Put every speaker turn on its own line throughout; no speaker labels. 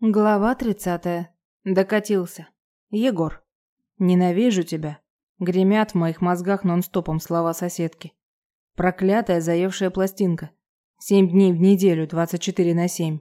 Глава тридцатая. Докатился. Егор. Ненавижу тебя. Гремят в моих мозгах нон-стопом слова соседки. Проклятая заевшая пластинка. Семь дней в неделю, двадцать четыре на семь.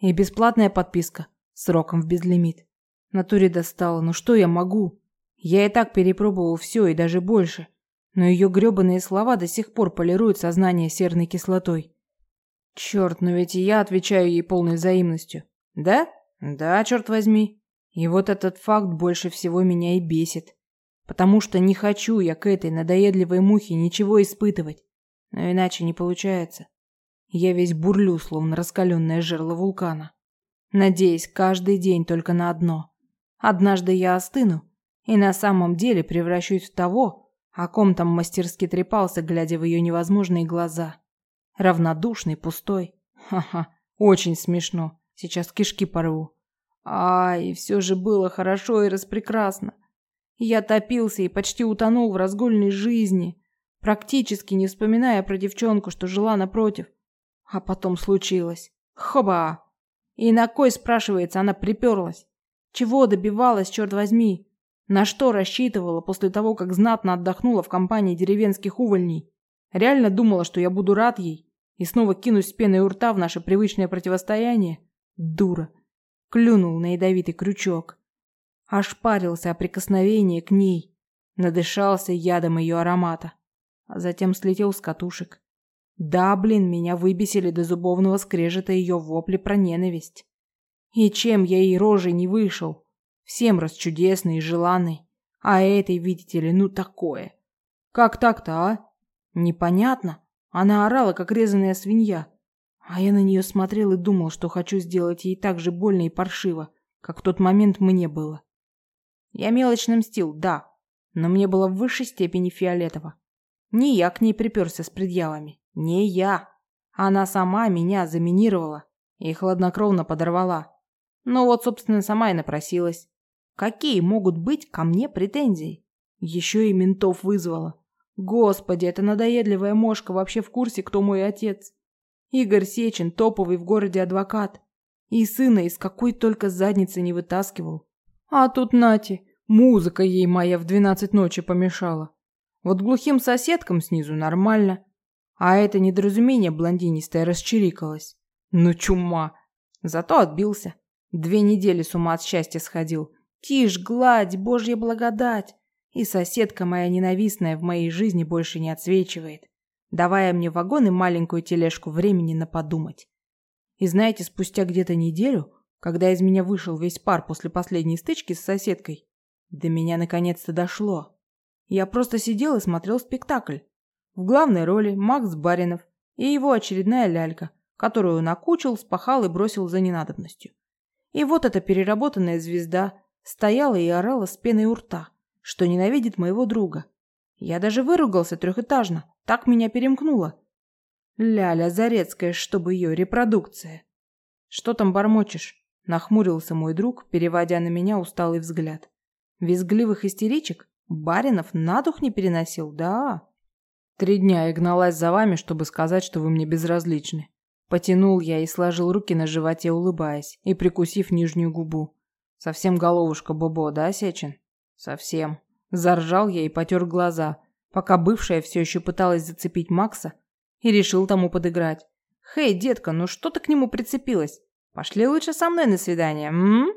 И бесплатная подписка. Сроком в безлимит. Натуре достала, ну что я могу? Я и так перепробовал все и даже больше. Но ее грёбаные слова до сих пор полируют сознание серной кислотой. Черт, но ведь и я отвечаю ей полной взаимностью. Да? Да, черт возьми. И вот этот факт больше всего меня и бесит. Потому что не хочу я к этой надоедливой мухе ничего испытывать. Но иначе не получается. Я весь бурлю, словно раскаленное жерло вулкана. Надеясь каждый день только на одно. Однажды я остыну и на самом деле превращусь в того, о ком там мастерски трепался, глядя в ее невозможные глаза. Равнодушный, пустой. Ха-ха, очень смешно. Сейчас кишки порву. Ай, все же было хорошо и распрекрасно. Я топился и почти утонул в разгульной жизни, практически не вспоминая про девчонку, что жила напротив. А потом случилось. Хоба! И на кой, спрашивается, она приперлась? Чего добивалась, черт возьми? На что рассчитывала после того, как знатно отдохнула в компании деревенских увольней? Реально думала, что я буду рад ей и снова кинусь с пеной у рта в наше привычное противостояние? Дура. Клюнул на ядовитый крючок. Ошпарился о прикосновении к ней. Надышался ядом ее аромата. А затем слетел с катушек. Да, блин, меня выбесили до зубовного скрежета ее вопли про ненависть. И чем я ей рожей не вышел? Всем расчудесный и желанный. А этой, видите ли, ну такое. Как так-то, а? Непонятно. Она орала, как резаная свинья. А я на нее смотрел и думал, что хочу сделать ей так же больно и паршиво, как в тот момент мне было. Я мелочно мстил, да, но мне было в высшей степени фиолетово. Не я к ней приперся с предъявами, не я. Она сама меня заминировала и хладнокровно подорвала. Но вот, собственно, сама и напросилась. Какие могут быть ко мне претензии? Еще и ментов вызвала. Господи, эта надоедливая мошка вообще в курсе, кто мой отец. Игорь Сечин, топовый в городе адвокат. И сына из какой только задницы не вытаскивал. А тут нати, музыка ей моя в двенадцать ночи помешала. Вот глухим соседкам снизу нормально. А это недоразумение блондинистое расчирикалось. Ну чума. Зато отбился. Две недели с ума от счастья сходил. Тишь, гладь, божья благодать. И соседка моя ненавистная в моей жизни больше не отсвечивает давая мне вагон и маленькую тележку времени на подумать. И знаете, спустя где-то неделю, когда из меня вышел весь пар после последней стычки с соседкой, до меня наконец-то дошло. Я просто сидел и смотрел спектакль. В главной роли Макс Баринов и его очередная лялька, которую накучил, спахал и бросил за ненадобностью. И вот эта переработанная звезда стояла и орала с пеной у рта, что ненавидит моего друга. Я даже выругался трехэтажно, так меня перемкнуло. Ляля Зарецкая, чтобы ее репродукция. Что там бормочешь? Нахмурился мой друг, переводя на меня усталый взгляд. Визгливых истеричек? Баринов на дух не переносил, да. Три дня я гналась за вами, чтобы сказать, что вы мне безразличны. Потянул я и сложил руки на животе, улыбаясь, и прикусив нижнюю губу. Совсем головушка Бобо, да, Сечин? Совсем. Заржал я и потер глаза, пока бывшая все еще пыталась зацепить Макса и решил тому подыграть. «Хей, детка, ну что ты к нему прицепилась? Пошли лучше со мной на свидание, м?»,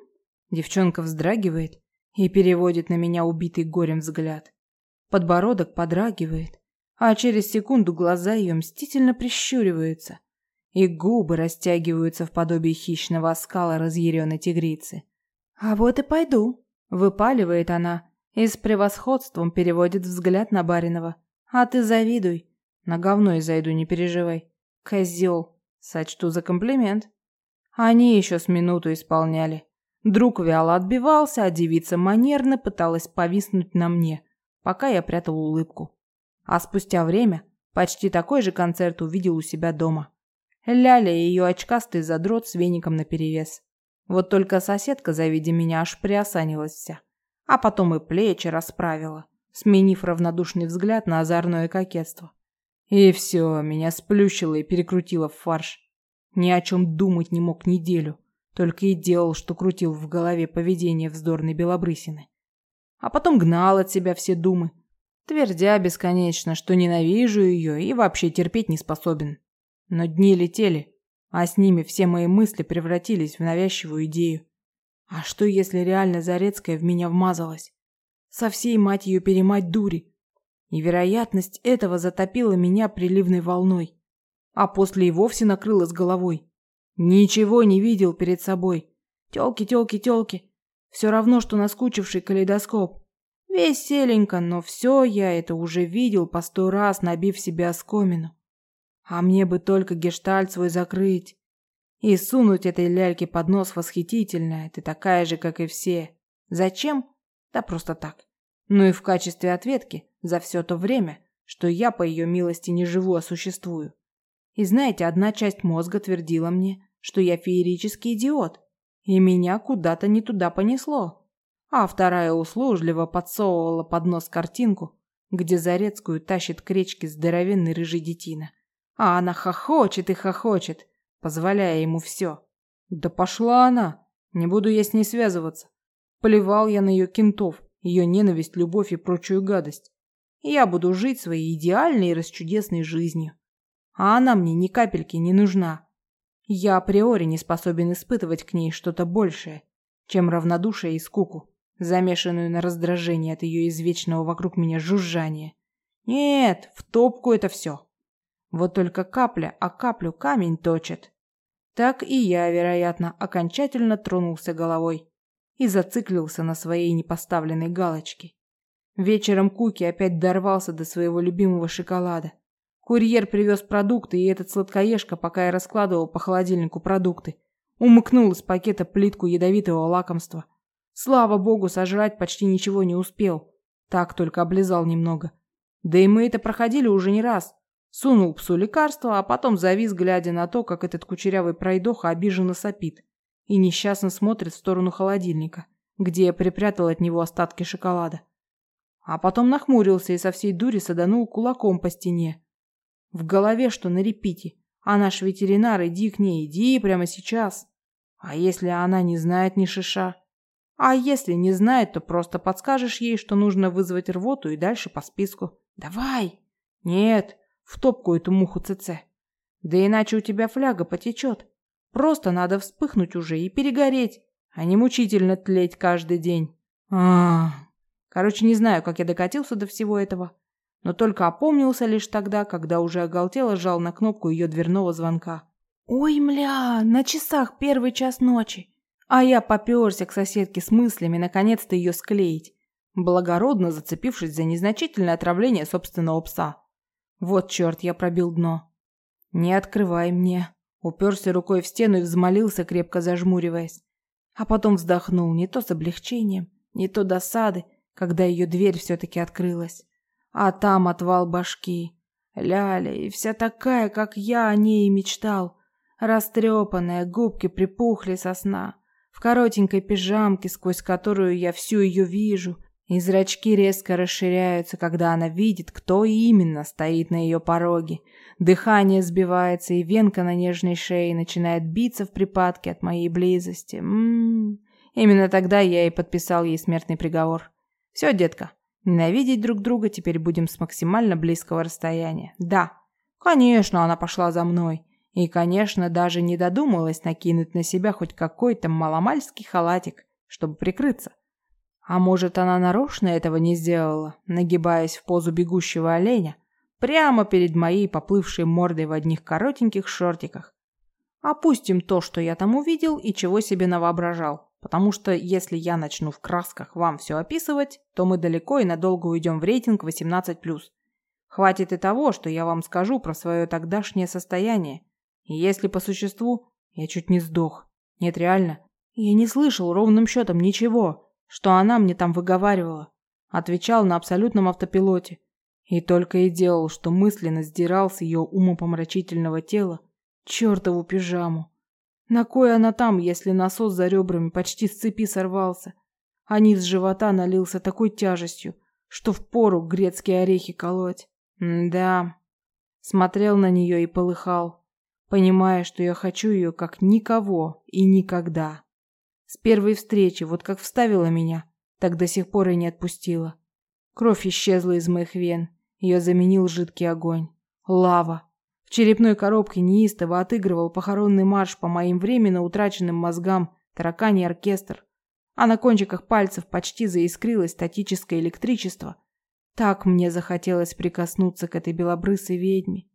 Девчонка вздрагивает и переводит на меня убитый горем взгляд. Подбородок подрагивает, а через секунду глаза ее мстительно прищуриваются, и губы растягиваются в подобие хищного оскала разъяренной тигрицы. «А вот и пойду», — выпаливает она, и с превосходством переводит взгляд на Баринова. «А ты завидуй. На говно и зайду, не переживай. Козел. Сочту за комплимент». Они еще с минуту исполняли. Друг вяло отбивался, а девица манерно пыталась повиснуть на мне, пока я прятал улыбку. А спустя время почти такой же концерт увидел у себя дома. Ляля и ее очкастый задрот с веником наперевес. Вот только соседка, завидя меня, аж приосанилась вся а потом и плечи расправила, сменив равнодушный взгляд на озорное кокетство. И все, меня сплющило и перекрутило в фарш. Ни о чем думать не мог неделю. Только и делал, что крутил в голове поведение вздорной белобрысины. А потом гнал от себя все думы, твердя бесконечно, что ненавижу ее и вообще терпеть не способен. Но дни летели, а с ними все мои мысли превратились в навязчивую идею. А что, если реально Зарецкая в меня вмазалась? Со всей, мать ее, перемать дури. И вероятность этого затопила меня приливной волной. А после и вовсе накрыла с головой. Ничего не видел перед собой. Тёлки, тёлки, тёлки. Все равно, что наскучивший калейдоскоп. Веселенько, но все я это уже видел по сто раз, набив себе оскомину. А мне бы только гештальт свой закрыть. И сунуть этой ляльке под нос восхитительная, ты такая же, как и все. Зачем? Да просто так. Ну и в качестве ответки за все то время, что я по ее милости не живу, а существую. И знаете, одна часть мозга твердила мне, что я феерический идиот, и меня куда-то не туда понесло. А вторая услужливо подсовывала под нос картинку, где Зарецкую тащит к речке здоровенный рыжий детина. А она хохочет и хохочет, позволяя ему все. Да пошла она, не буду я с ней связываться. Плевал я на ее кентов, ее ненависть, любовь и прочую гадость. Я буду жить своей идеальной и расчудесной жизнью. А она мне ни капельки не нужна. Я априори не способен испытывать к ней что-то большее, чем равнодушие и скуку, замешанную на раздражение от ее извечного вокруг меня жужжания. Нет, в топку это все. Вот только капля, а каплю камень точит. Так и я, вероятно, окончательно тронулся головой и зациклился на своей непоставленной галочке. Вечером Куки опять дорвался до своего любимого шоколада. Курьер привез продукты, и этот сладкоежка, пока я раскладывал по холодильнику продукты, умыкнул из пакета плитку ядовитого лакомства. Слава богу, сожрать почти ничего не успел. Так только облизал немного. Да и мы это проходили уже не раз. Сунул псу лекарство, а потом завис, глядя на то, как этот кучерявый пройдоха обиженно сопит и несчастно смотрит в сторону холодильника, где я припрятал от него остатки шоколада. А потом нахмурился и со всей дури саданул кулаком по стене. В голове что на репите. А наш ветеринар, иди к ней, иди прямо сейчас. А если она не знает ни шиша? А если не знает, то просто подскажешь ей, что нужно вызвать рвоту и дальше по списку. Давай. Нет, в топку эту муху ЦЦ. Да иначе у тебя фляга потечет. Просто надо вспыхнуть уже и перегореть, а не мучительно тлеть каждый день. А, Короче, не знаю, как я докатился до всего этого, но только опомнился лишь тогда, когда уже оголтело жал на кнопку ее дверного звонка. Ой, мля, на часах первый час ночи. А я попёрся к соседке с мыслями наконец-то ее склеить, благородно зацепившись за незначительное отравление собственного пса. Вот черт, я пробил дно. Не открывай мне. Уперся рукой в стену и взмолился, крепко зажмуриваясь. А потом вздохнул не то с облегчением, не то досады, когда ее дверь все-таки открылась. А там отвал башки. Ляля, и вся такая, как я о ней мечтал. Растрепанная, губки припухли со сна. В коротенькой пижамке, сквозь которую я всю ее вижу, и зрачки резко расширяются, когда она видит, кто именно стоит на ее пороге. Дыхание сбивается, и венка на нежной шее начинает биться в припадке от моей близости. М -м -м. Именно тогда я и подписал ей смертный приговор. Все, детка, ненавидеть друг друга теперь будем с максимально близкого расстояния. Да, конечно, она пошла за мной. И, конечно, даже не додумалась накинуть на себя хоть какой-то маломальский халатик, чтобы прикрыться. А может, она нарочно этого не сделала, нагибаясь в позу бегущего оленя, прямо перед моей поплывшей мордой в одних коротеньких шортиках. Опустим то, что я там увидел и чего себе навоображал, потому что если я начну в красках вам все описывать, то мы далеко и надолго уйдем в рейтинг 18+. Хватит и того, что я вам скажу про свое тогдашнее состояние. И если по существу, я чуть не сдох. Нет, реально, я не слышал ровным счетом ничего что она мне там выговаривала. Отвечал на абсолютном автопилоте. И только и делал, что мысленно сдирал с ее умопомрачительного тела чертову пижаму. На кой она там, если насос за ребрами почти с цепи сорвался, а низ живота налился такой тяжестью, что впору грецкие орехи колоть? М да. Смотрел на нее и полыхал. понимая, что я хочу ее как никого и никогда. С первой встречи, вот как вставила меня, так до сих пор и не отпустила. Кровь исчезла из моих вен, ее заменил жидкий огонь. Лава. В черепной коробке неистово отыгрывал похоронный марш по моим временно утраченным мозгам тараканий оркестр, а на кончиках пальцев почти заискрилось статическое электричество. Так мне захотелось прикоснуться к этой белобрысой ведьме.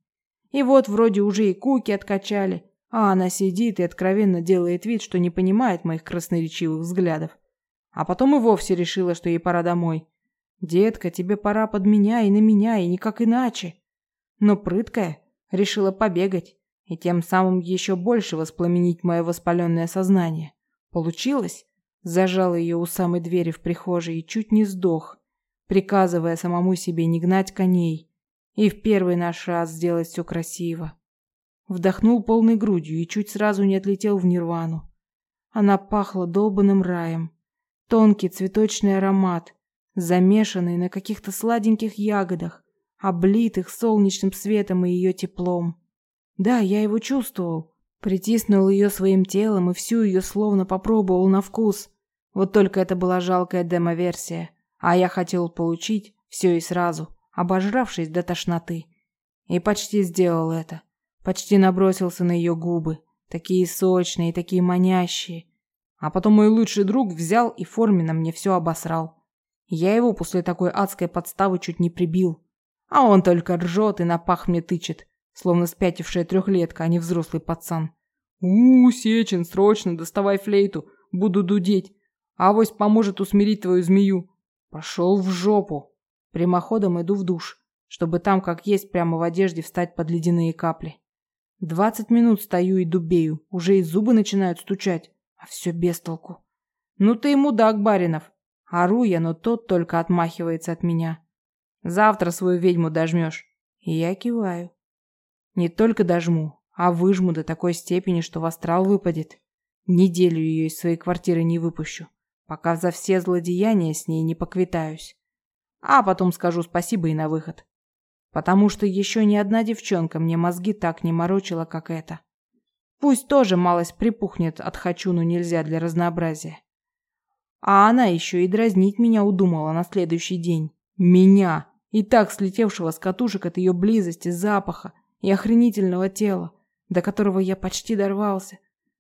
И вот вроде уже и куки откачали, а она сидит и откровенно делает вид, что не понимает моих красноречивых взглядов. А потом и вовсе решила, что ей пора домой. «Детка, тебе пора под меня и на меня, и никак иначе». Но прыткая решила побегать и тем самым еще больше воспламенить мое воспаленное сознание. Получилось? Зажал ее у самой двери в прихожей и чуть не сдох, приказывая самому себе не гнать коней и в первый наш раз сделать все красиво. Вдохнул полной грудью и чуть сразу не отлетел в нирвану. Она пахла долбанным раем. Тонкий цветочный аромат, замешанный на каких-то сладеньких ягодах, облитых солнечным светом и ее теплом. Да, я его чувствовал. Притиснул ее своим телом и всю ее словно попробовал на вкус. Вот только это была жалкая демо-версия, а я хотел получить все и сразу, обожравшись до тошноты. И почти сделал это. Почти набросился на ее губы, такие сочные, такие манящие. А потом мой лучший друг взял и форменно мне все обосрал. Я его после такой адской подставы чуть не прибил. А он только ржет и на пах мне тычет, словно спятившая трехлетка, а не взрослый пацан. у, -у Сечин, срочно доставай флейту, буду дудеть. Авось поможет усмирить твою змею. Пошел в жопу. Прямоходом иду в душ, чтобы там, как есть, прямо в одежде встать под ледяные капли. Двадцать минут стою и дубею, уже и зубы начинают стучать, а все без толку. Ну ты мудак, Баринов. Ору я, но тот только отмахивается от меня. Завтра свою ведьму дожмешь. И я киваю. Не только дожму, а выжму до такой степени, что в астрал выпадет. Неделю ее из своей квартиры не выпущу, пока за все злодеяния с ней не поквитаюсь. А потом скажу спасибо и на выход. Потому что еще ни одна девчонка мне мозги так не морочила, как эта. Пусть тоже малость припухнет от «хочу, но нельзя» для разнообразия. А она еще и дразнить меня удумала на следующий день. Меня, и так слетевшего с катушек от ее близости, запаха и охренительного тела, до которого я почти дорвался.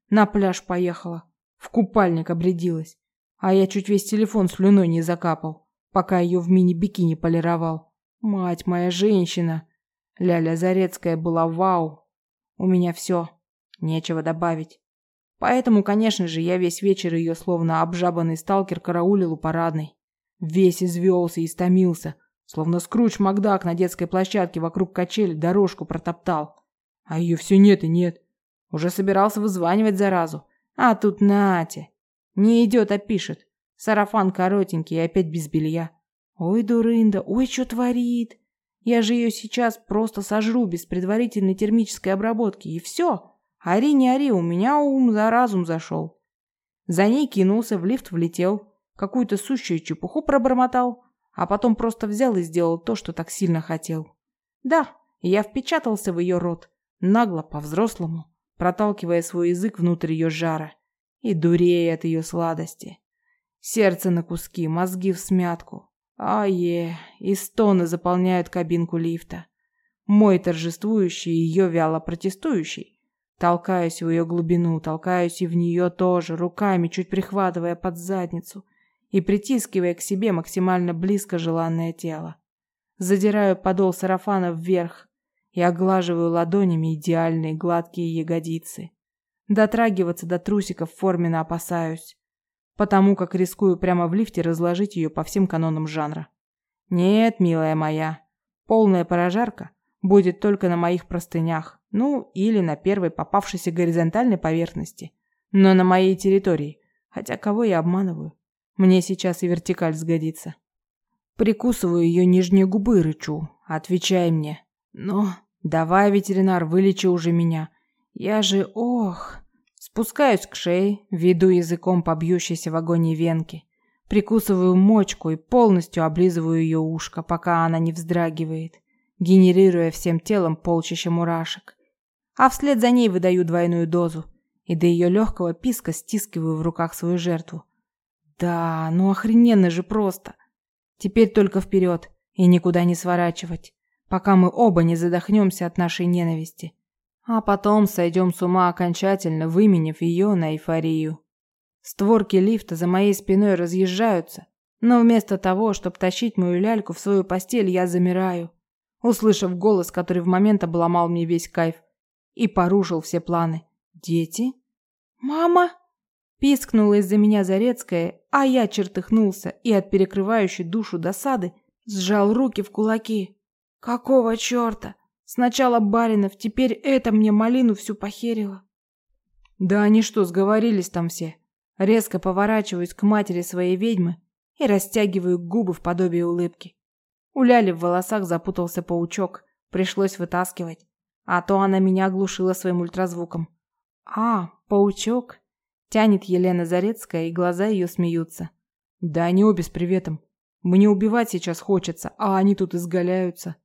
На пляж поехала, в купальник обрядилась, а я чуть весь телефон слюной не закапал, пока ее в мини-бикини полировал. Мать моя женщина! Ляля Зарецкая была вау. У меня все, нечего добавить. Поэтому, конечно же, я весь вечер ее, словно обжабанный сталкер, караулил у парадной. Весь извелся и истомился, словно Скрудж Макдак на детской площадке вокруг качели дорожку протоптал. А ее все нет и нет. Уже собирался вызванивать заразу. А тут нате. Не идет, а пишет. Сарафан коротенький и опять без белья. Ой, дурында, ой, что творит? Я же ее сейчас просто сожру без предварительной термической обработки, и все. Ори не ори, у меня ум за разум зашел. За ней кинулся, в лифт влетел, какую-то сущую чепуху пробормотал, а потом просто взял и сделал то, что так сильно хотел. Да, я впечатался в ее рот, нагло, по-взрослому, проталкивая свой язык внутрь ее жара и дурея от ее сладости. Сердце на куски, мозги в смятку. Ае, и стоны заполняют кабинку лифта. Мой торжествующий и ее вяло протестующий. Толкаюсь в ее глубину, толкаюсь и в нее тоже, руками чуть прихватывая под задницу и притискивая к себе максимально близко желанное тело. Задираю подол сарафана вверх и оглаживаю ладонями идеальные гладкие ягодицы. Дотрагиваться до трусиков форменно опасаюсь, потому как рискую прямо в лифте разложить ее по всем канонам жанра. Нет, милая моя, полная прожарка будет только на моих простынях, ну или на первой попавшейся горизонтальной поверхности, но на моей территории, хотя кого я обманываю? Мне сейчас и вертикаль сгодится. Прикусываю ее нижние губы, рычу. Отвечай мне. Но давай, ветеринар, вылечи уже меня. Я же, ох... Спускаюсь к шее, веду языком по бьющейся в агонии венки. Прикусываю мочку и полностью облизываю ее ушко, пока она не вздрагивает, генерируя всем телом полчища мурашек. а вслед за ней выдаю двойную дозу и до ее легкого писка стискиваю в руках свою жертву. Да, ну охрененно же просто. Теперь только вперед и никуда не сворачивать, пока мы оба не задохнемся от нашей ненависти. А потом сойдем с ума окончательно, выменив ее на эйфорию. Створки лифта за моей спиной разъезжаются, но вместо того, чтобы тащить мою ляльку в свою постель, я замираю, услышав голос, который в момент обломал мне весь кайф и порушил все планы. «Дети?» «Мама!» Пискнула из-за меня Зарецкая, а я чертыхнулся и от перекрывающей душу досады сжал руки в кулаки. «Какого черта? Сначала Баринов, теперь это мне малину всю похерило». «Да они что, сговорились там все?» Резко поворачиваюсь к матери своей ведьмы и растягиваю губы в подобие улыбки. У Ляли в волосах запутался паучок, пришлось вытаскивать, а то она меня оглушила своим ультразвуком. «А, паучок?» Тянет Елена Зарецкая, и глаза ее смеются. «Да они обе с приветом. Мне убивать сейчас хочется, а они тут изгаляются».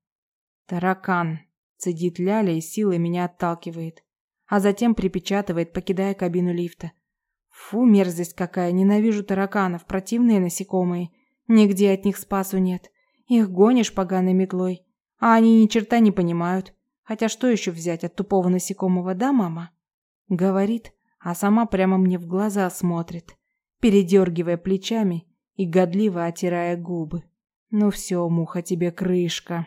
«Таракан», — цедит Ляля и силой меня отталкивает, а затем припечатывает, покидая кабину лифта. «Фу, мерзость какая, ненавижу тараканов, противные насекомые. Нигде от них спасу нет. Их гонишь поганой метлой, а они ни черта не понимают. Хотя что еще взять от тупого насекомого, да, мама?» Говорит, а сама прямо мне в глаза смотрит, передергивая плечами и годливо отирая губы. «Ну все, муха, тебе крышка».